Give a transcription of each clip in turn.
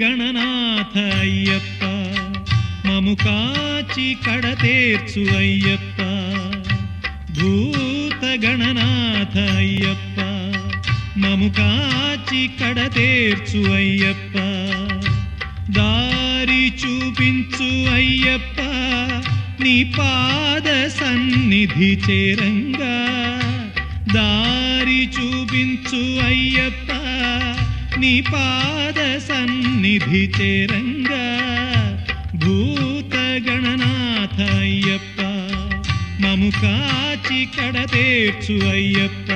గణనాథ అయ్యప్ప మము కాచి కడతేర్చు అయ్యప్ప భూత గణనాథ అయ్యప్ప మము కాచి కడతేర్చు అయ్యప్ప దారి చూపించు అయ్యప్ప నీ పాద సన్నిధి చేరంగా దారి చూపించు అయ్యప్ప నీ పాద సన్నిధి చేరంగా భూత గణనాథ అయ్యప్ప. మము కాచి కడతేర్చు అయ్యప్ప.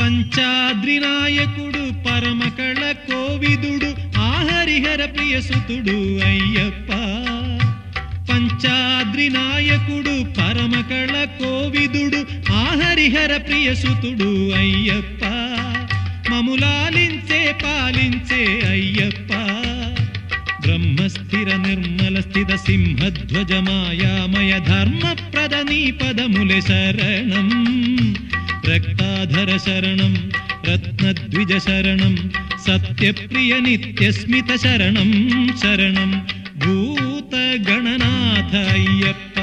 పంచాద్రి నాయకుడు పరమకళ కోవిదుడు. ఆహరిహర ప్రియసుతుడు అయ్యప్ప పంచాద్రి నాయకుడు పరమకళ కోవిదుడు ఆహరిహర ప్రియసుతుడు అయ్యప్ప మములాలించే పాలించే అయ్యప్ప. బ్రహ్మస్థిర నిర్మల స్థిత సింహధ్వజ మాయామయ ధర్మప్రద నీ పదములే శరణం. రక్తాధర శరణం రత్నద్విజ శరణం సత్యప్రియ నిత్యస్మిత శరణం శరణం. భూత గణనాథ అయ్యప్ప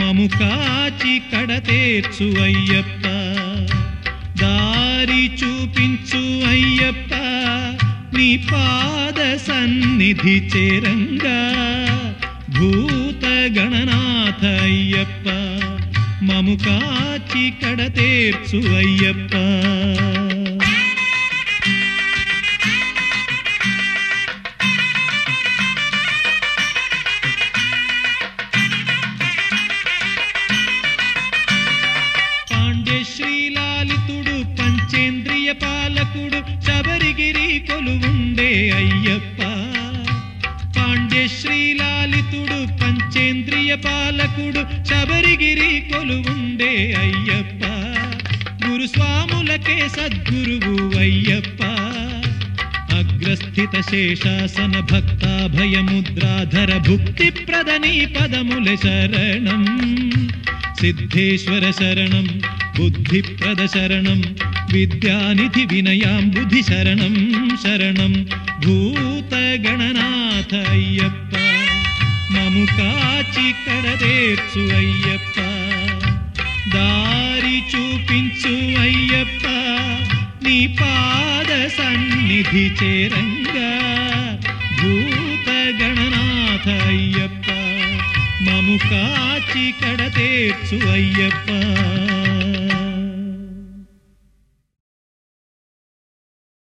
మము కాచి కడతేర్చు అయ్యప్ప. దారి చూపించు అయ్యప్ప నీ పాద సన్నిధి చేరంగా. భూత గణనాథ అయ్యప్ప మము కాచి కడతేర్చు అయ్యప్ప. అయ్యప్ప. పాండ్య శ్రీలాలితుడు పంచేంద్రియ పాలకుడు శబరిగిరి కొలువుండే అయ్యప్ప. గురుస్వాములకే సద్గురువు అయ్యప్ప. అగ్రస్థిత శేషాసన భక్తాభయముద్రాధర భుక్తి ప్రదని పదముల శరణం. సిద్ధేశ్వర శరణం బుద్ధిప్రద శరణం విద్యానిధి వినయాంబుధి శరణం శరణం భూతగణనాథ అయ్యప్ప. మము కాచి కడదేర్చు అయ్యప్ప. దారి చూపించు అయ్యప్ప. నీ పాద సన్నిధి చేరంగా. భూతగణనాథ అయ్యప్ప. మము కాచి కడతేర్చు అయ్యప్ప.